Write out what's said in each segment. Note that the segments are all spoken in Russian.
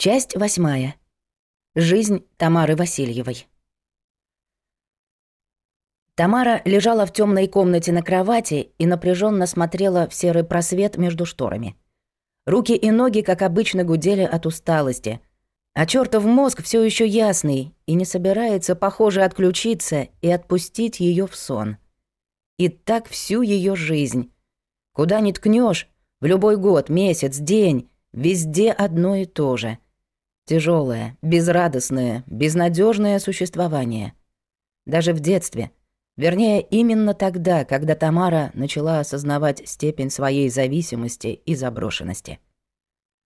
Часть восьмая. Жизнь Тамары Васильевой. Тамара лежала в темной комнате на кровати и напряженно смотрела в серый просвет между шторами. Руки и ноги, как обычно, гудели от усталости. А чертов мозг все еще ясный и не собирается, похоже, отключиться и отпустить ее в сон. И так всю ее жизнь. Куда ни ткнешь, в любой год, месяц, день, везде одно и то же — Тяжелое, безрадостное, безнадежное существование. Даже в детстве. Вернее, именно тогда, когда Тамара начала осознавать степень своей зависимости и заброшенности.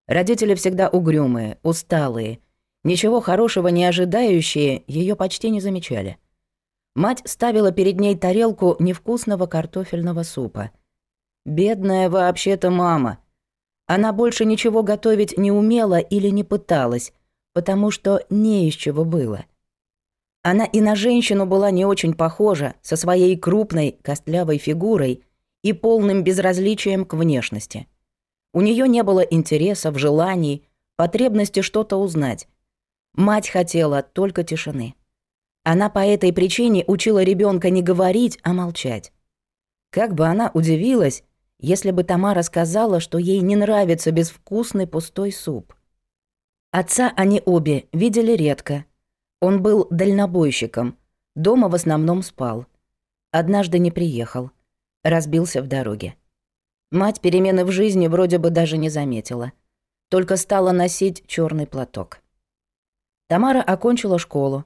Родители всегда угрюмые, усталые, ничего хорошего не ожидающие, ее почти не замечали. Мать ставила перед ней тарелку невкусного картофельного супа. «Бедная вообще-то мама», она больше ничего готовить не умела или не пыталась, потому что не из чего было. Она и на женщину была не очень похожа, со своей крупной, костлявой фигурой и полным безразличием к внешности. У нее не было интересов, желаний, потребности что-то узнать. Мать хотела только тишины. Она по этой причине учила ребенка не говорить, а молчать. Как бы она удивилась, если бы Тамара сказала, что ей не нравится безвкусный пустой суп. Отца они обе видели редко. Он был дальнобойщиком, дома в основном спал. Однажды не приехал, разбился в дороге. Мать перемены в жизни вроде бы даже не заметила, только стала носить черный платок. Тамара окончила школу,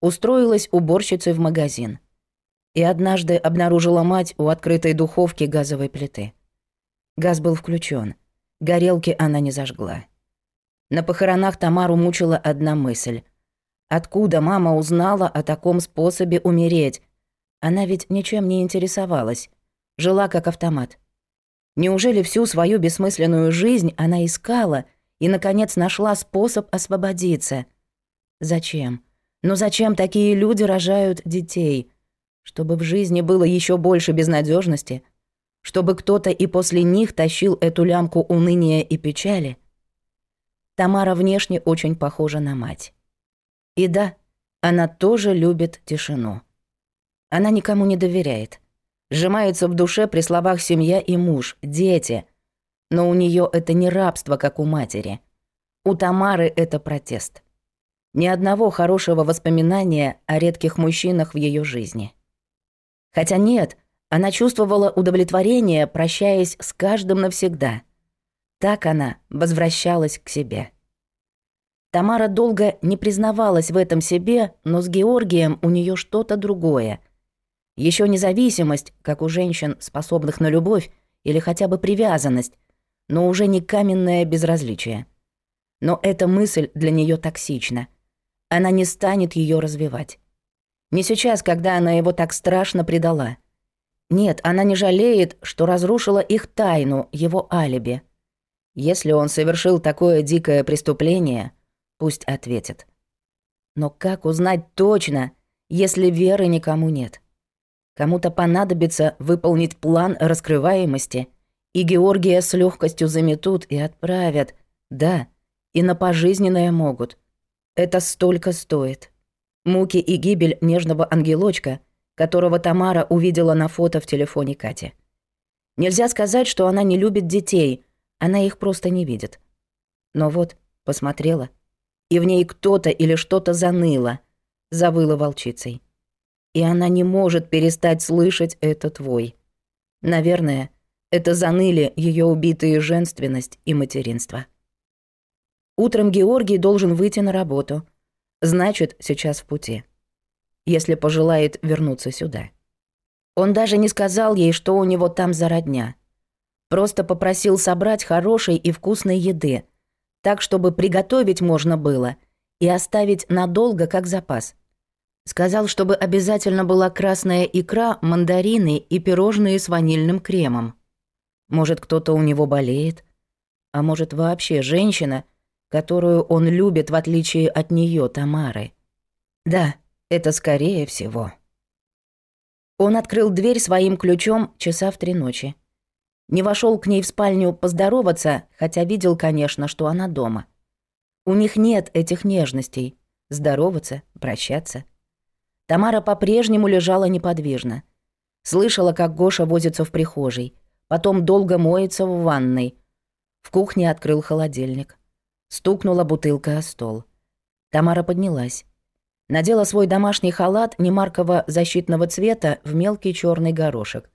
устроилась уборщицей в магазин. И однажды обнаружила мать у открытой духовки газовой плиты. Газ был включен. Горелки она не зажгла. На похоронах Тамару мучила одна мысль. Откуда мама узнала о таком способе умереть? Она ведь ничем не интересовалась. Жила как автомат. Неужели всю свою бессмысленную жизнь она искала и, наконец, нашла способ освободиться? Зачем? Но зачем такие люди рожают детей? Чтобы в жизни было еще больше безнадежности – чтобы кто-то и после них тащил эту лямку уныния и печали. Тамара внешне очень похожа на мать. И да, она тоже любит тишину. Она никому не доверяет. Сжимается в душе при словах «семья» и «муж», «дети». Но у нее это не рабство, как у матери. У Тамары это протест. Ни одного хорошего воспоминания о редких мужчинах в ее жизни. Хотя нет — она чувствовала удовлетворение, прощаясь с каждым навсегда. Так она возвращалась к себе. Тамара долго не признавалась в этом себе, но с Георгием у нее что-то другое. Еще независимость, как у женщин, способных на любовь, или хотя бы привязанность, но уже не каменное безразличие. Но эта мысль для нее токсична. Она не станет ее развивать. Не сейчас, когда она его так страшно предала — нет, она не жалеет, что разрушила их тайну, его алиби. Если он совершил такое дикое преступление, пусть ответит. Но как узнать точно, если веры никому нет? Кому-то понадобится выполнить план раскрываемости, и Георгия с легкостью заметут и отправят. Да, и на пожизненное могут. Это столько стоит. Муки и гибель нежного ангелочка которого Тамара увидела на фото в телефоне Кати. Нельзя сказать, что она не любит детей, она их просто не видит. Но вот, посмотрела, и в ней кто-то или что-то заныло, завыла волчицей. И она не может перестать слышать этот вой. Наверное, это заныли ее убитые женственность и материнство. Утром Георгий должен выйти на работу. Значит, сейчас в пути если пожелает вернуться сюда. Он даже не сказал ей, что у него там за родня. Просто попросил собрать хорошей и вкусной еды, так, чтобы приготовить можно было и оставить надолго как запас. Сказал, чтобы обязательно была красная икра, мандарины и пирожные с ванильным кремом. Может, кто-то у него болеет? А может, вообще женщина, которую он любит, в отличие от нее Тамары? Да, это скорее всего. Он открыл дверь своим ключом часа в три ночи. Не вошел к ней в спальню поздороваться, хотя видел, конечно, что она дома. У них нет этих нежностей. Здороваться, прощаться. Тамара по-прежнему лежала неподвижно. Слышала, как Гоша возится в прихожей. Потом долго моется в ванной. В кухне открыл холодильник. Стукнула бутылка о стол. Тамара поднялась надела свой домашний халат немаркого защитного цвета в мелкий черный горошек.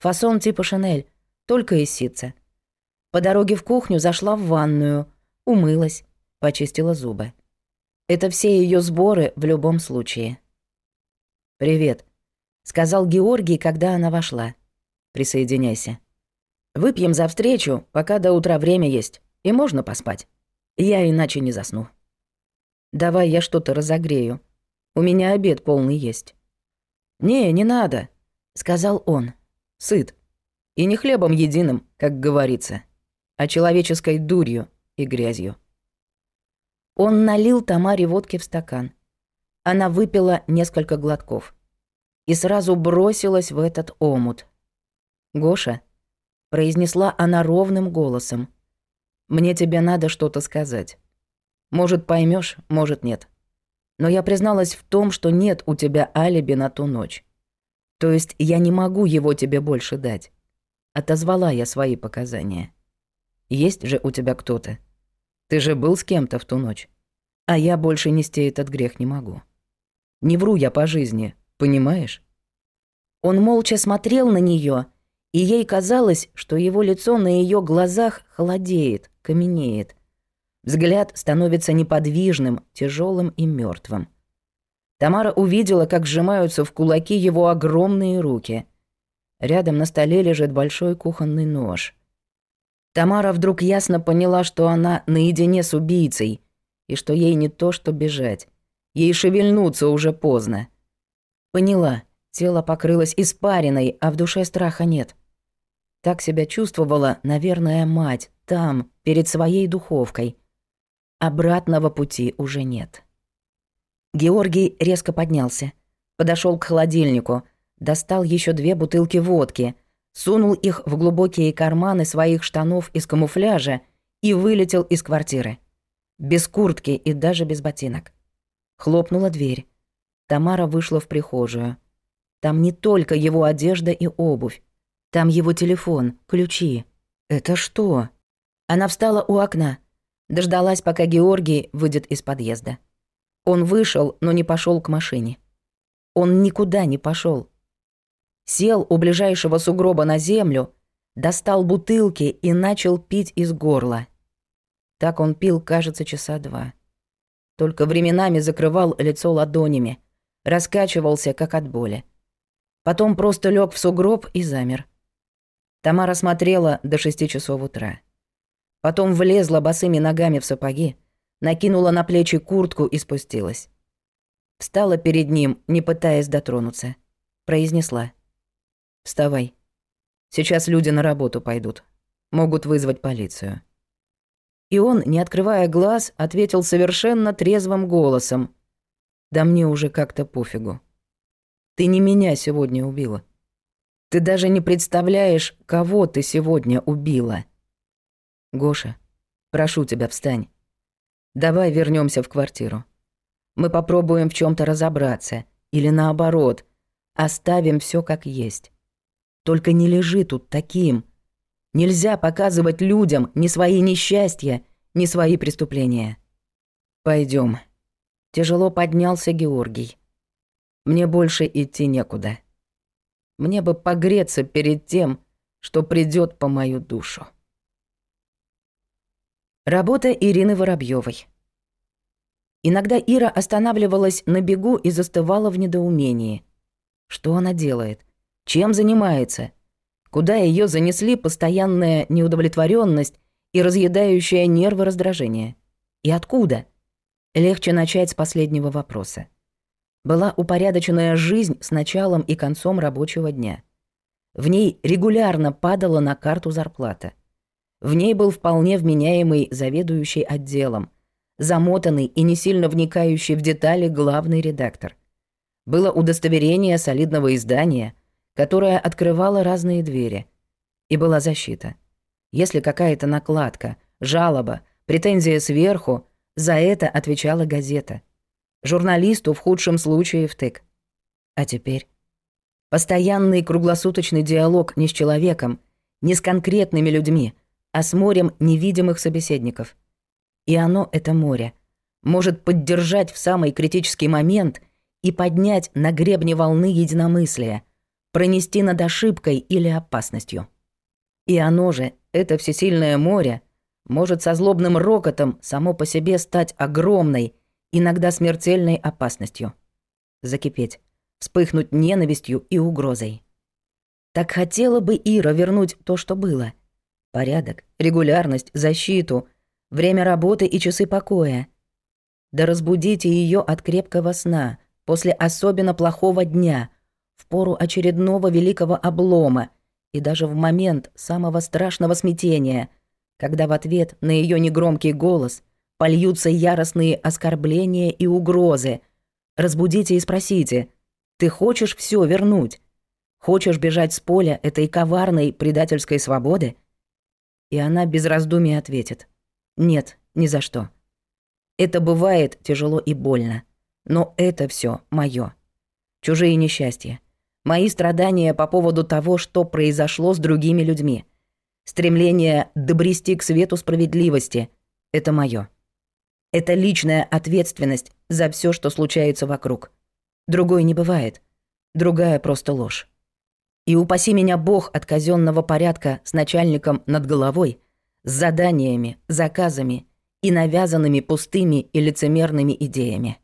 Фасон типа Шанель, только из ситца. По дороге в кухню зашла в ванную, умылась, почистила зубы. Это все ее сборы в любом случае. «Привет», — сказал Георгий, когда она вошла. «Присоединяйся. Выпьем за встречу, пока до утра время есть, и можно поспать. Я иначе не засну». Давай я что-то разогрею. У меня обед полный есть». «Не, не надо», — сказал он. «Сыт. И не хлебом единым, как говорится, а человеческой дурью и грязью». Он налил Тамаре водки в стакан. Она выпила несколько глотков и сразу бросилась в этот омут. «Гоша», — произнесла она ровным голосом, — «мне тебе надо что-то сказать». Может, поймешь, может, нет. Но я призналась в том, что нет у тебя алиби на ту ночь. То есть я не могу его тебе больше дать. Отозвала я свои показания. Есть же у тебя кто-то. Ты же был с кем-то в ту ночь. А я больше нести этот грех не могу. Не вру я по жизни, понимаешь? Он молча смотрел на нее, и ей казалось, что его лицо на ее глазах холодеет, каменеет, Взгляд становится неподвижным, тяжелым и мертвым. Тамара увидела, как сжимаются в кулаки его огромные руки. Рядом на столе лежит большой кухонный нож. Тамара вдруг ясно поняла, что она наедине с убийцей, и что ей не то, что бежать. Ей шевельнуться уже поздно. Поняла, тело покрылось испариной, а в душе страха нет. Так себя чувствовала, наверное, мать, там, перед своей духовкой – Обратного пути уже нет. Георгий резко поднялся. Подошел к холодильнику. Достал еще две бутылки водки. Сунул их в глубокие карманы своих штанов из камуфляжа и вылетел из квартиры. Без куртки и даже без ботинок. Хлопнула дверь. Тамара вышла в прихожую. Там не только его одежда и обувь. Там его телефон, ключи. Это что? Она встала у окна, Дождалась, пока Георгий выйдет из подъезда. Он вышел, но не пошел к машине. Он никуда не пошел. Сел у ближайшего сугроба на землю, достал бутылки и начал пить из горла. Так он пил, кажется, часа два. Только временами закрывал лицо ладонями, раскачивался, как от боли. Потом просто лег в сугроб и замер. Тамара смотрела до шести часов утра. Потом влезла босыми ногами в сапоги, накинула на плечи куртку и спустилась. Встала перед ним, не пытаясь дотронуться. Произнесла. «Вставай. Сейчас люди на работу пойдут. Могут вызвать полицию». И он, не открывая глаз, ответил совершенно трезвым голосом. «Да мне уже как-то пофигу. Ты не меня сегодня убила. Ты даже не представляешь, кого ты сегодня убила». Гоша, прошу тебя, встань. Давай вернемся в квартиру. Мы попробуем в чем то разобраться. Или наоборот, оставим все как есть. Только не лежи тут таким. Нельзя показывать людям ни свои несчастья, ни свои преступления. Пойдем. Тяжело поднялся Георгий. Мне больше идти некуда. Мне бы погреться перед тем, что придет по мою душу. Работа Ирины Воробьевой. Иногда Ира останавливалась на бегу и застывала в недоумении. Что она делает? Чем занимается? Куда ее занесли постоянная неудовлетворенность и разъедающее нервы раздражение? И откуда? Легче начать с последнего вопроса. Была упорядоченная жизнь с началом и концом рабочего дня. В ней регулярно падала на карту зарплата – в ней был вполне вменяемый заведующий отделом, замотанный и не сильно вникающий в детали главный редактор. Было удостоверение солидного издания, которое открывало разные двери. И была защита. Если какая-то накладка, жалоба, претензия сверху, за это отвечала газета. Журналисту в худшем случае втык. А теперь? Постоянный круглосуточный диалог не с человеком, не с конкретными людьми — а с морем невидимых собеседников. И оно, это море, может поддержать в самый критический момент и поднять на гребне волны единомыслия, пронести над ошибкой или опасностью. И оно же, это всесильное море, может со злобным рокотом само по себе стать огромной, иногда смертельной опасностью. Закипеть, вспыхнуть ненавистью и угрозой. Так хотела бы Ира вернуть то, что было, порядок, регулярность, защиту, время работы и часы покоя. Да разбудите ее от крепкого сна, после особенно плохого дня, в пору очередного великого облома и даже в момент самого страшного смятения, когда в ответ на ее негромкий голос польются яростные оскорбления и угрозы. Разбудите и спросите, ты хочешь все вернуть? Хочешь бежать с поля этой коварной предательской свободы – и она без раздумий ответит. Нет, ни за что. Это бывает тяжело и больно. Но это все мое. Чужие несчастья. Мои страдания по поводу того, что произошло с другими людьми. Стремление добрести к свету справедливости – это мое. Это личная ответственность за все, что случается вокруг. Другой не бывает. Другая просто ложь. И упаси меня бог от казенного порядка с начальником над головой, с заданиями, заказами и навязанными пустыми и лицемерными идеями.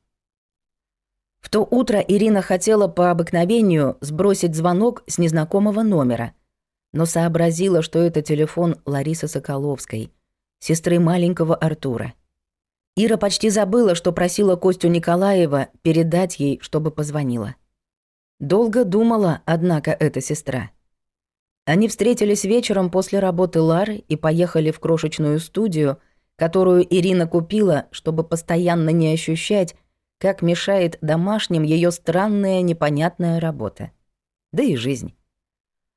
В то утро Ирина хотела по обыкновению сбросить звонок с незнакомого номера, но сообразила, что это телефон Ларисы Соколовской, сестры маленького Артура. Ира почти забыла, что просила Костю Николаева передать ей, чтобы позвонила. Долго думала, однако, эта сестра. Они встретились вечером после работы Лары и поехали в крошечную студию, которую Ирина купила, чтобы постоянно не ощущать, как мешает домашним ее странная непонятная работа. Да и жизнь.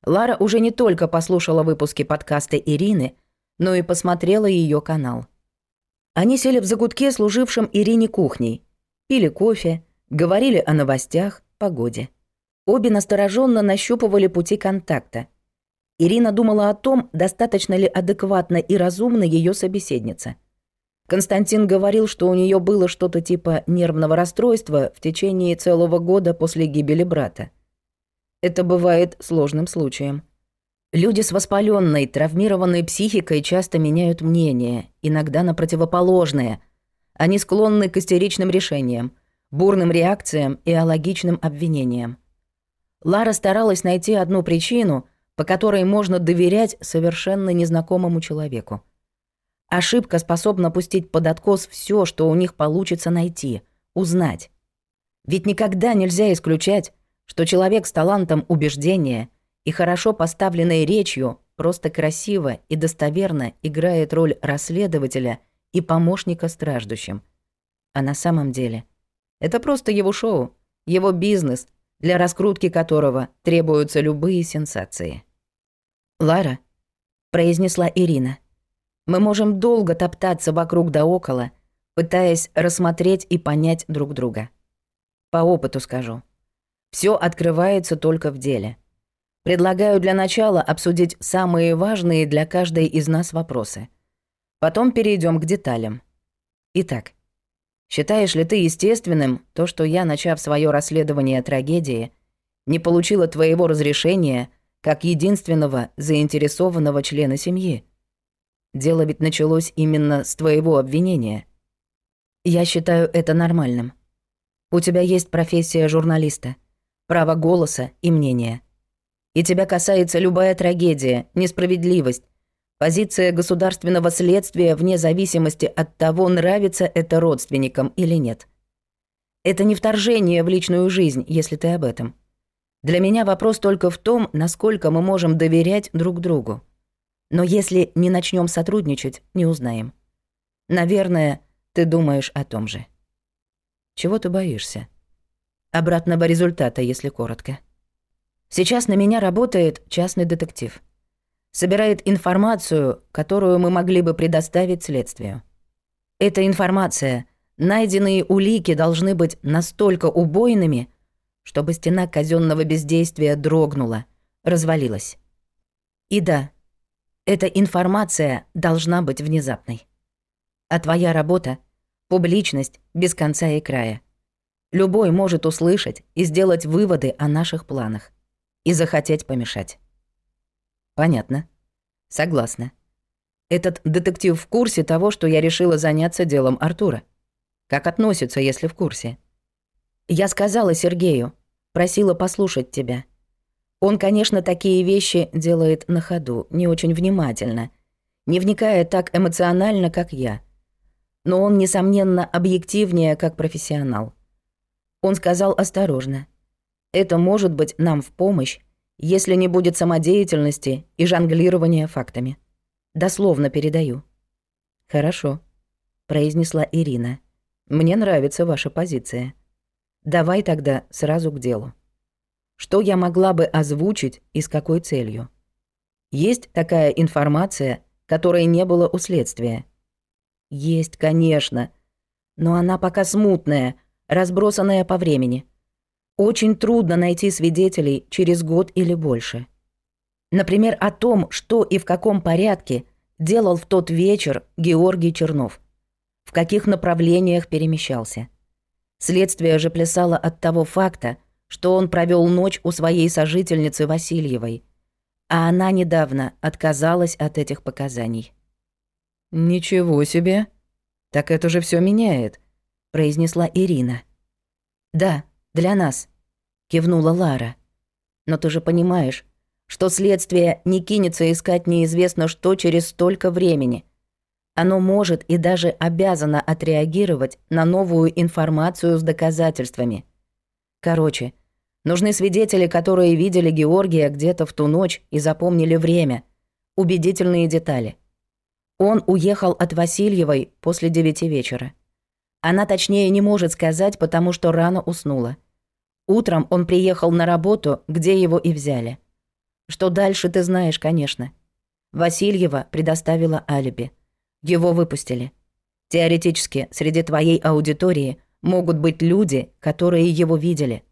Лара уже не только послушала выпуски подкаста Ирины, но и посмотрела ее канал. Они сели в загутке, служившем Ирине кухней, пили кофе, говорили о новостях, погоде. Обе настороженно нащупывали пути контакта. Ирина думала о том, достаточно ли адекватно и разумно ее собеседница. Константин говорил, что у нее было что-то типа нервного расстройства в течение целого года после гибели брата. Это бывает сложным случаем. Люди с воспаленной, травмированной психикой часто меняют мнение, иногда на противоположное. Они склонны к истеричным решениям, бурным реакциям и алогичным обвинениям. Лара старалась найти одну причину, по которой можно доверять совершенно незнакомому человеку. Ошибка способна пустить под откос все, что у них получится найти, узнать. Ведь никогда нельзя исключать, что человек с талантом убеждения и хорошо поставленной речью просто красиво и достоверно играет роль расследователя и помощника страждущим. А на самом деле это просто его шоу, его бизнес — для раскрутки которого требуются любые сенсации. «Лара», — произнесла Ирина, — «мы можем долго топтаться вокруг да около, пытаясь рассмотреть и понять друг друга. По опыту скажу. Все открывается только в деле. Предлагаю для начала обсудить самые важные для каждой из нас вопросы. Потом перейдем к деталям. Итак, считаешь ли ты естественным то, что я, начав свое расследование трагедии, не получила твоего разрешения как единственного заинтересованного члена семьи? Дело ведь началось именно с твоего обвинения. Я считаю это нормальным. У тебя есть профессия журналиста, право голоса и мнения и тебя касается любая трагедия, несправедливость, Позиция государственного следствия вне зависимости от того, нравится это родственникам или нет. Это не вторжение в личную жизнь, если ты об этом. Для меня вопрос только в том, насколько мы можем доверять друг другу. Но если не начнем сотрудничать, не узнаем. Наверное, ты думаешь о том же. Чего ты боишься? Обратного результата, если коротко. Сейчас на меня работает частный детектив — собирает информацию, которую мы могли бы предоставить следствию. Эта информация, найденные улики должны быть настолько убойными, чтобы стена казенного бездействия дрогнула, развалилась. И да, эта информация должна быть внезапной. А твоя работа — публичность без конца и края. Любой может услышать и сделать выводы о наших планах и захотеть помешать. Понятно. Согласна. Этот детектив в курсе того, что я решила заняться делом Артура. Как относится, если в курсе? Я сказала Сергею, просила послушать тебя. Он, конечно, такие вещи делает на ходу, не очень внимательно, не вникая так эмоционально, как я. Но он, несомненно, объективнее, как профессионал. Он сказал осторожно. Это может быть нам в помощь, если не будет самодеятельности и жонглирования фактами. Дословно передаю. Хорошо, произнесла Ирина. Мне нравится ваша позиция. Давай тогда сразу к делу. Что я могла бы озвучить и с какой целью? Есть такая информация, которой не было у следствия. Есть, конечно, но она пока смутная, разбросанная по времени. Очень трудно найти свидетелей через год или больше. Например, о том, что и в каком порядке делал в тот вечер Георгий Чернов, в каких направлениях перемещался. Следствие же плясало от того факта, что он провел ночь у своей сожительницы Васильевой, а она недавно отказалась от этих показаний. «Ничего себе! Так это же все меняет», — произнесла Ирина. «Да», для нас. Кивнула Лара. Но ты же понимаешь, что следствие не кинется искать неизвестно что через столько времени. Оно может и даже обязано отреагировать на новую информацию с доказательствами. Короче, нужны свидетели, которые видели Георгия где-то в ту ночь и запомнили время. Убедительные детали. Он уехал от Васильевой после девяти вечера. Она точнее не может сказать, потому что рано уснула. Утром он приехал на работу, где его и взяли. Что дальше, ты знаешь, конечно. Васильева предоставила алиби. Его выпустили. Теоретически, среди твоей аудитории могут быть люди, которые его видели.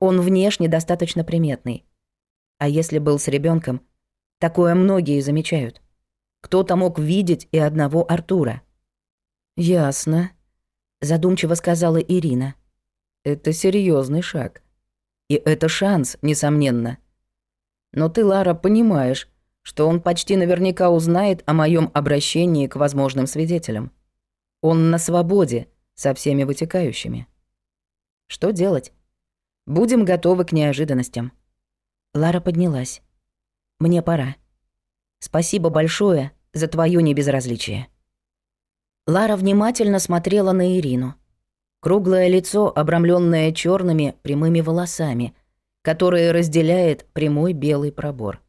Он внешне достаточно приметный. А если был с ребенком, такое многие замечают. Кто-то мог видеть и одного Артура. «Ясно», задумчиво сказала Ирина. Это серьезный шаг. И это шанс, несомненно. Но ты, Лара, понимаешь, что он почти наверняка узнает о моем обращении к возможным свидетелям. Он на свободе, со всеми вытекающими. Что делать? Будем готовы к неожиданностям. Лара поднялась. Мне пора. Спасибо большое за твое небезразличие. Лара внимательно смотрела на Ирину. Круглое лицо, обрамленное черными прямыми волосами, которые разделяет прямой белый пробор.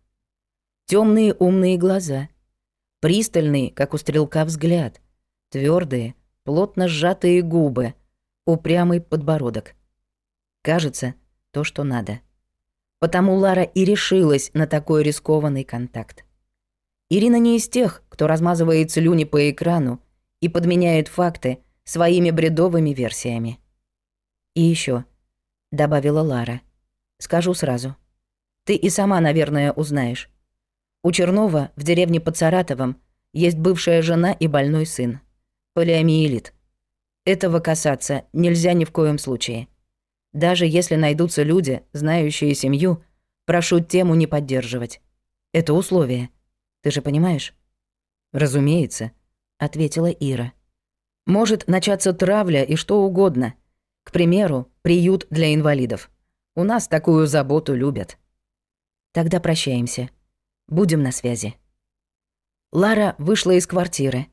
Темные умные глаза. Пристальный, как у стрелка, взгляд. Твердые, плотно сжатые губы. Упрямый подбородок. Кажется, то, что надо. Потому Лара и решилась на такой рискованный контакт. Ирина не из тех, кто размазывает слюни по экрану и подменяют факты своими бредовыми версиями. «И еще, добавила Лара. «Скажу сразу. Ты и сама, наверное, узнаешь. У Чернова в деревне под Саратовом есть бывшая жена и больной сын. Полиомиелит. Этого касаться нельзя ни в коем случае. Даже если найдутся люди, знающие семью, прошу тему не поддерживать. Это условие. Ты же понимаешь? Разумеется ответила Ира. Может начаться травля и что угодно. К примеру, приют для инвалидов. У нас такую заботу любят. Тогда прощаемся. Будем на связи. Лара вышла из квартиры,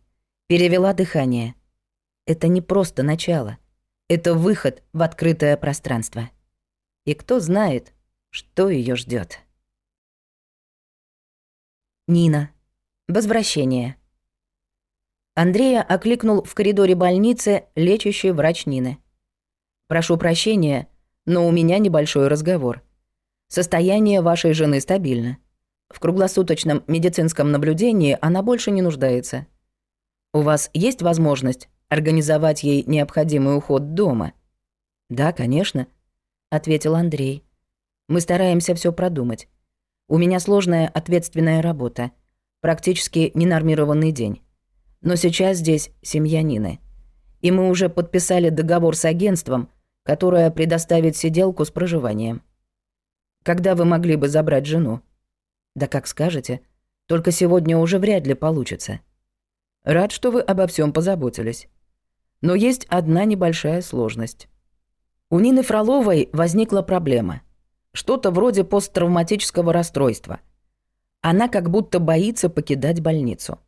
перевела дыхание. Это не просто начало. Это выход в открытое пространство. И кто знает, что ее ждет. Нина. Возвращение. Андрея окликнул в коридоре больницы лечащий врач Нины. «Прошу прощения, но у меня небольшой разговор. Состояние вашей жены стабильно. В круглосуточном медицинском наблюдении она больше не нуждается. У вас есть возможность организовать ей необходимый уход дома?» «Да, конечно», — ответил Андрей. «Мы стараемся все продумать. У меня сложная ответственная работа. Практически ненормированный день. Но сейчас здесь семья Нины. И мы уже подписали договор с агентством, которое предоставит сиделку с проживанием. Когда вы могли бы забрать жену? Да как скажете. Только сегодня уже вряд ли получится. Рад, что вы обо всем позаботились. Но есть одна небольшая сложность. У Нины Фроловой возникла проблема. Что-то вроде посттравматического расстройства. Она как будто боится покидать больницу.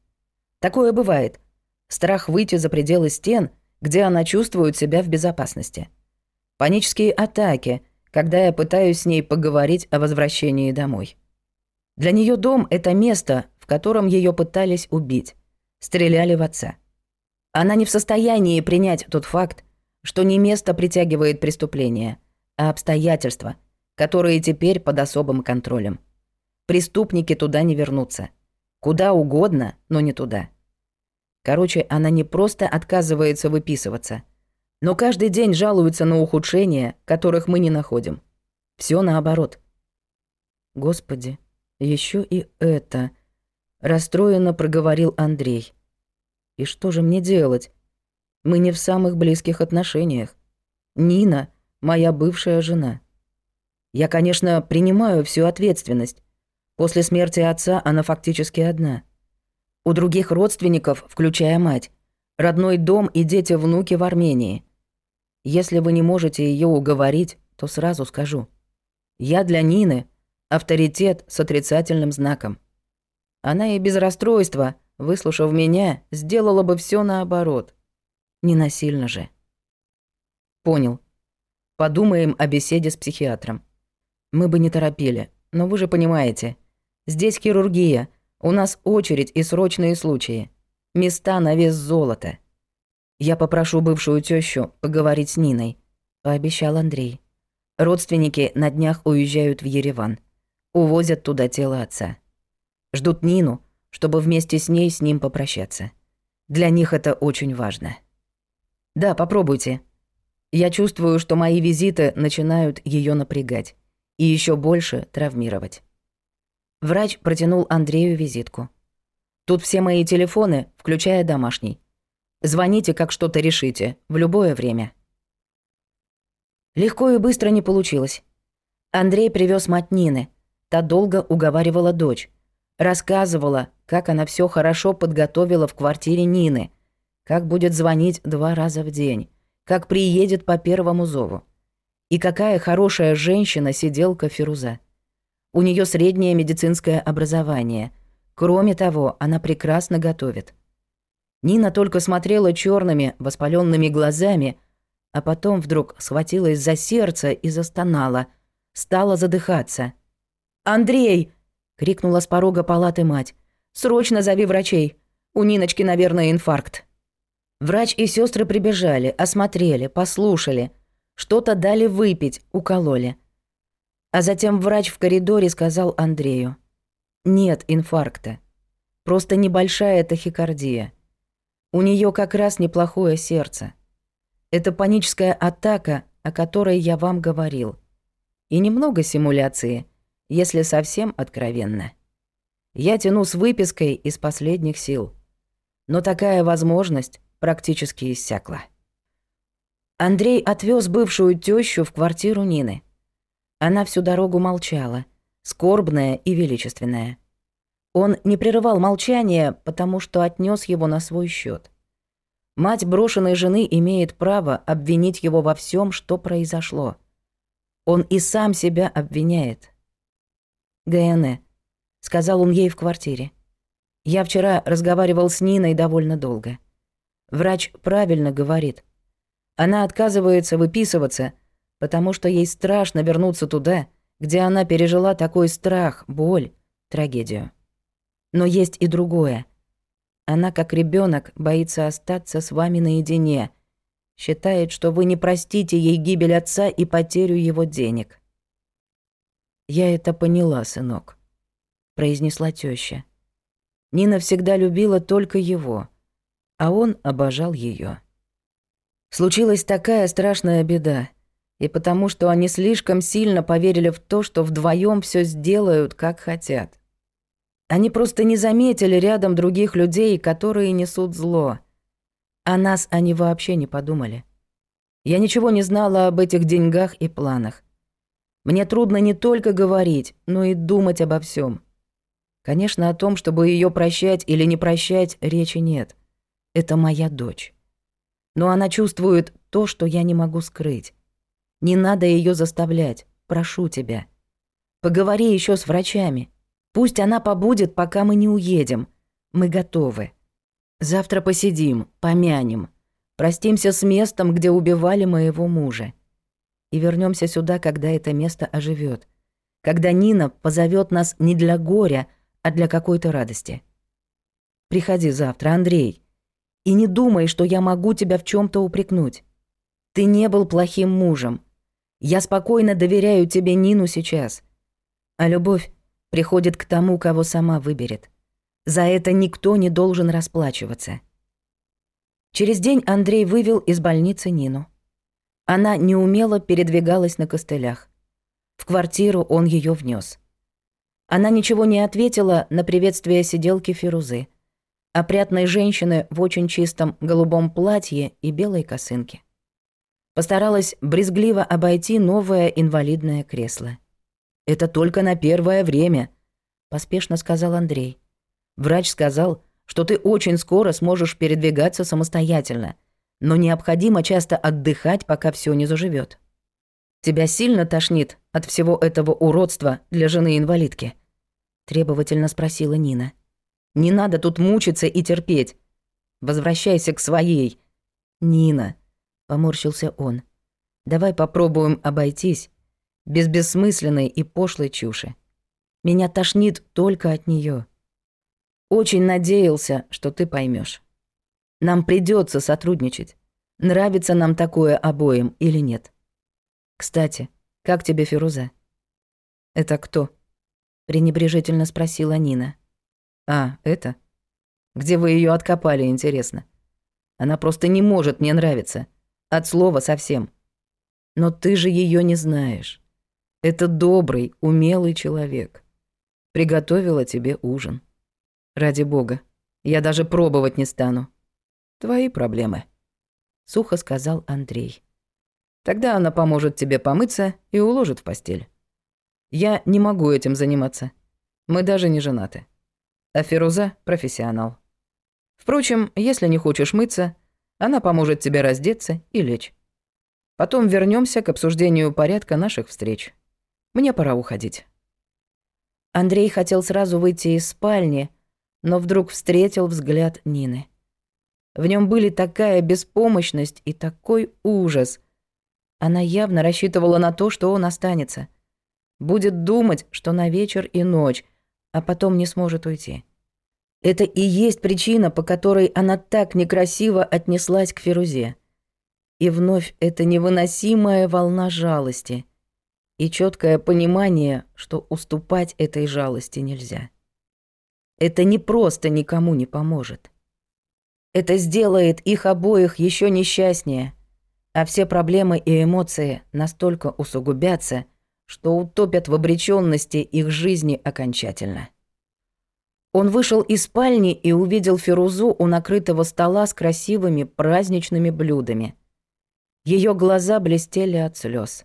Такое бывает. Страх выйти за пределы стен, где она чувствует себя в безопасности. Панические атаки, когда я пытаюсь с ней поговорить о возвращении домой. Для нее дом — это место, в котором ее пытались убить. Стреляли в отца. Она не в состоянии принять тот факт, что не место притягивает преступление, а обстоятельства, которые теперь под особым контролем. Преступники туда не вернутся. Куда угодно, но не туда. Короче, она не просто отказывается выписываться, но каждый день жалуется на ухудшения, которых мы не находим. Все наоборот. Господи, еще и это. Расстроенно проговорил Андрей. И что же мне делать? Мы не в самых близких отношениях. Нина — моя бывшая жена. Я, конечно, принимаю всю ответственность. После смерти отца она фактически одна. У других родственников, включая мать, родной дом и дети-внуки в Армении. Если вы не можете ее уговорить, то сразу скажу. Я для Нины авторитет с отрицательным знаком. Она и без расстройства, выслушав меня, сделала бы все наоборот. Ненасильно же. Понял. Подумаем о беседе с психиатром. Мы бы не торопили, но вы же понимаете, Здесь хирургия. У нас очередь и срочные случаи. Места на вес золота. Я попрошу бывшую тещу поговорить с Ниной, пообещал Андрей. Родственники на днях уезжают в Ереван. Увозят туда тело отца. Ждут Нину, чтобы вместе с ней с ним попрощаться. Для них это очень важно. Да, попробуйте. Я чувствую, что мои визиты начинают ее напрягать и еще больше травмировать. Врач протянул Андрею визитку. «Тут все мои телефоны, включая домашний. Звоните, как что-то решите, в любое время». Легко и быстро не получилось. Андрей привез мать Нины. Та долго уговаривала дочь. Рассказывала, как она все хорошо подготовила в квартире Нины, как будет звонить два раза в день, как приедет по первому зову. И какая хорошая женщина сиделка Фируза. У нее среднее медицинское образование. Кроме того, она прекрасно готовит. Нина только смотрела черными, воспаленными глазами, а потом вдруг схватилась за сердце и застонала, стала задыхаться. «Андрей!» — крикнула с порога палаты мать. «Срочно зови врачей! У Ниночки, наверное, инфаркт!» Врач и сестры прибежали, осмотрели, послушали. Что-то дали выпить, укололи. А затем врач в коридоре сказал Андрею. «Нет инфаркта. Просто небольшая тахикардия. У нее как раз неплохое сердце. Это паническая атака, о которой я вам говорил. И немного симуляции, если совсем откровенно. Я тяну с выпиской из последних сил. Но такая возможность практически иссякла». Андрей отвез бывшую тещу в квартиру Нины – она всю дорогу молчала, скорбная и величественная. Он не прерывал молчания, потому что отнес его на свой счет. Мать брошенной жены имеет право обвинить его во всем, что произошло. Он и сам себя обвиняет. «Гаэне», — сказал он ей в квартире. «Я вчера разговаривал с Ниной довольно долго. Врач правильно говорит. Она отказывается выписываться — потому что ей страшно вернуться туда, где она пережила такой страх, боль, трагедию. Но есть и другое. Она, как ребенок, боится остаться с вами наедине, считает, что вы не простите ей гибель отца и потерю его денег. «Я это поняла, сынок», — произнесла теща. Нина всегда любила только его, а он обожал ее. Случилась такая страшная беда — И потому что они слишком сильно поверили в то, что вдвоем все сделают, как хотят. Они просто не заметили рядом других людей, которые несут зло. О нас они вообще не подумали. Я ничего не знала об этих деньгах и планах. Мне трудно не только говорить, но и думать обо всем. Конечно, о том, чтобы ее прощать или не прощать, речи нет. Это моя дочь. Но она чувствует то, что я не могу скрыть. Не надо ее заставлять. Прошу тебя. Поговори еще с врачами. Пусть она побудет, пока мы не уедем. Мы готовы. Завтра посидим, помянем. Простимся с местом, где убивали моего мужа. И вернемся сюда, когда это место оживет. Когда Нина позовет нас не для горя, а для какой-то радости. Приходи завтра, Андрей. И не думай, что я могу тебя в чем то упрекнуть. Ты не был плохим мужем. Я спокойно доверяю тебе Нину сейчас. А любовь приходит к тому, кого сама выберет. За это никто не должен расплачиваться. Через день Андрей вывел из больницы Нину. Она неумело передвигалась на костылях. В квартиру он ее внес. Она ничего не ответила на приветствие сиделки Фирузы, опрятной женщины в очень чистом голубом платье и белой косынке. постаралась брезгливо обойти новое инвалидное кресло. «Это только на первое время», — поспешно сказал Андрей. «Врач сказал, что ты очень скоро сможешь передвигаться самостоятельно, но необходимо часто отдыхать, пока все не заживет. Тебя сильно тошнит от всего этого уродства для жены-инвалидки?» — требовательно спросила Нина. «Не надо тут мучиться и терпеть. Возвращайся к своей. Нина, Поморщился он. «Давай попробуем обойтись без бессмысленной и пошлой чуши. Меня тошнит только от нее. Очень надеялся, что ты поймешь. Нам придется сотрудничать. Нравится нам такое обоим или нет? Кстати, как тебе Фируза? Это кто? пренебрежительно спросила Нина. А, это? Где вы ее откопали, интересно? Она просто не может мне нравиться. От слова совсем. Но ты же ее не знаешь. Это добрый, умелый человек. Приготовила тебе ужин. Ради бога, я даже пробовать не стану. Твои проблемы. Сухо сказал Андрей. Тогда она поможет тебе помыться и уложит в постель. Я не могу этим заниматься. Мы даже не женаты. А Феруза — профессионал. Впрочем, если не хочешь мыться, она поможет тебе раздеться и лечь. Потом вернемся к обсуждению порядка наших встреч. Мне пора уходить». Андрей хотел сразу выйти из спальни, но вдруг встретил взгляд Нины. В нем были такая беспомощность и такой ужас. Она явно рассчитывала на то, что он останется. Будет думать, что на вечер и ночь, а потом не сможет уйти. Это и есть причина, по которой она так некрасиво отнеслась к Ферузе. И вновь эта невыносимая волна жалости и четкое понимание, что уступать этой жалости нельзя. Это не просто никому не поможет. Это сделает их обоих еще несчастнее, а все проблемы и эмоции настолько усугубятся, что утопят в обреченности их жизни окончательно. Он вышел из спальни и увидел Ферузу у накрытого стола с красивыми праздничными блюдами. Ее глаза блестели от слез.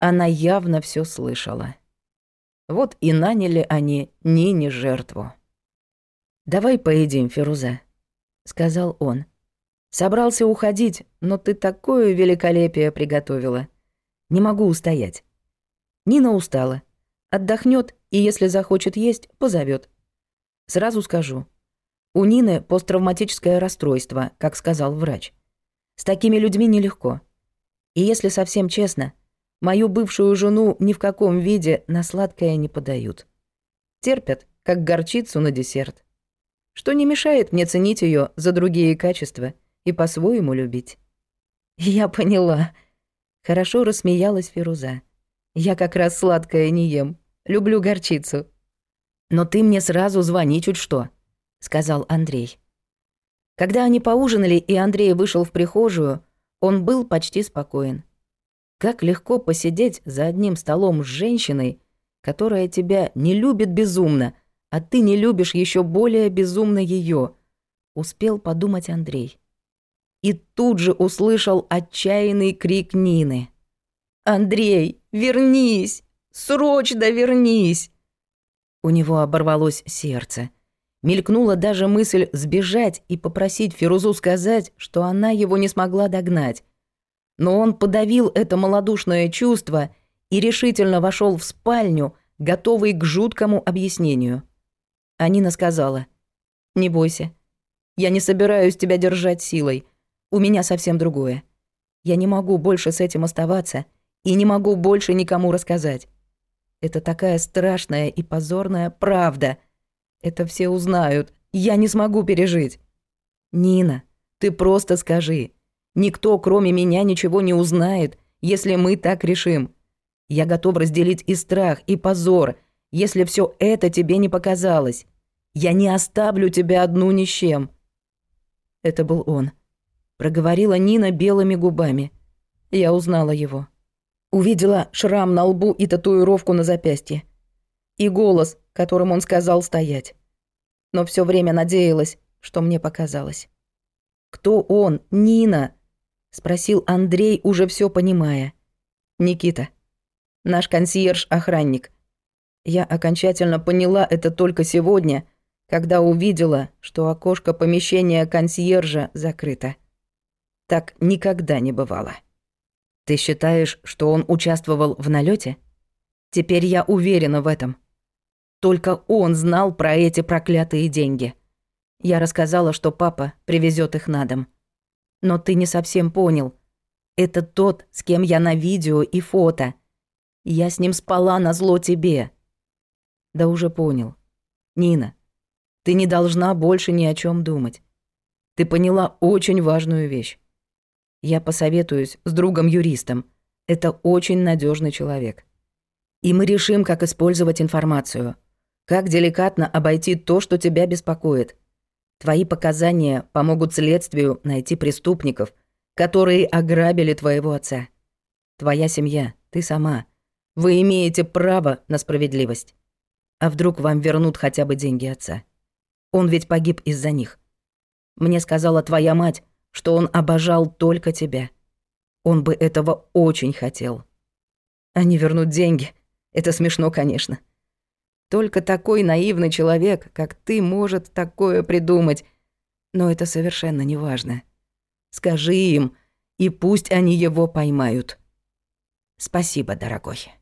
Она явно все слышала. Вот и наняли они Нине жертву. «Давай поедим, Феруза», — сказал он. «Собрался уходить, но ты такое великолепие приготовила. Не могу устоять». Нина устала. Отдохнет и, если захочет есть, позовет. Сразу скажу. У Нины посттравматическое расстройство, как сказал врач. С такими людьми нелегко. И если совсем честно, мою бывшую жену ни в каком виде на сладкое не подают. Терпят, как горчицу на десерт. Что не мешает мне ценить ее за другие качества и по-своему любить. Я поняла. Хорошо рассмеялась Фируза. Я как раз сладкое не ем. Люблю горчицу. «Но ты мне сразу звони чуть что», — сказал Андрей. Когда они поужинали, и Андрей вышел в прихожую, он был почти спокоен. Как легко посидеть за одним столом с женщиной, которая тебя не любит безумно, а ты не любишь еще более безумно ее, успел подумать Андрей. И тут же услышал отчаянный крик Нины. «Андрей, вернись! Срочно вернись!» У него оборвалось сердце. Мелькнула даже мысль сбежать и попросить Ферузу сказать, что она его не смогла догнать. Но он подавил это малодушное чувство и решительно вошел в спальню, готовый к жуткому объяснению. Анина сказала, «Не бойся, я не собираюсь тебя держать силой, у меня совсем другое. Я не могу больше с этим оставаться и не могу больше никому рассказать. Это такая страшная и позорная правда. Это все узнают. Я не смогу пережить. Нина, ты просто скажи. Никто, кроме меня, ничего не узнает, если мы так решим. Я готов разделить и страх, и позор, если все это тебе не показалось. Я не оставлю тебя одну ни с чем. Это был он. Проговорила Нина белыми губами. Я узнала его увидела шрам на лбу и татуировку на запястье. И голос, которым он сказал стоять. Но все время надеялась, что мне показалось. «Кто он? Нина?» — спросил Андрей, уже все понимая. «Никита. Наш консьерж-охранник. Я окончательно поняла это только сегодня, когда увидела, что окошко помещения консьержа закрыто. Так никогда не бывало». Ты считаешь, что он участвовал в налете? Теперь я уверена в этом. Только он знал про эти проклятые деньги. Я рассказала, что папа привезет их на дом. Но ты не совсем понял. Это тот, с кем я на видео и фото. Я с ним спала на зло тебе. Да уже понял. Нина, ты не должна больше ни о чем думать. Ты поняла очень важную вещь. Я посоветуюсь с другом-юристом. Это очень надежный человек. И мы решим, как использовать информацию. Как деликатно обойти то, что тебя беспокоит. Твои показания помогут следствию найти преступников, которые ограбили твоего отца. Твоя семья, ты сама. Вы имеете право на справедливость. А вдруг вам вернут хотя бы деньги отца? Он ведь погиб из-за них. Мне сказала твоя мать, что он обожал только тебя. Он бы этого очень хотел. Они а вернут деньги. Это смешно, конечно. Только такой наивный человек, как ты, может такое придумать. Но это совершенно не важно. Скажи им, и пусть они его поймают. Спасибо, дорогой.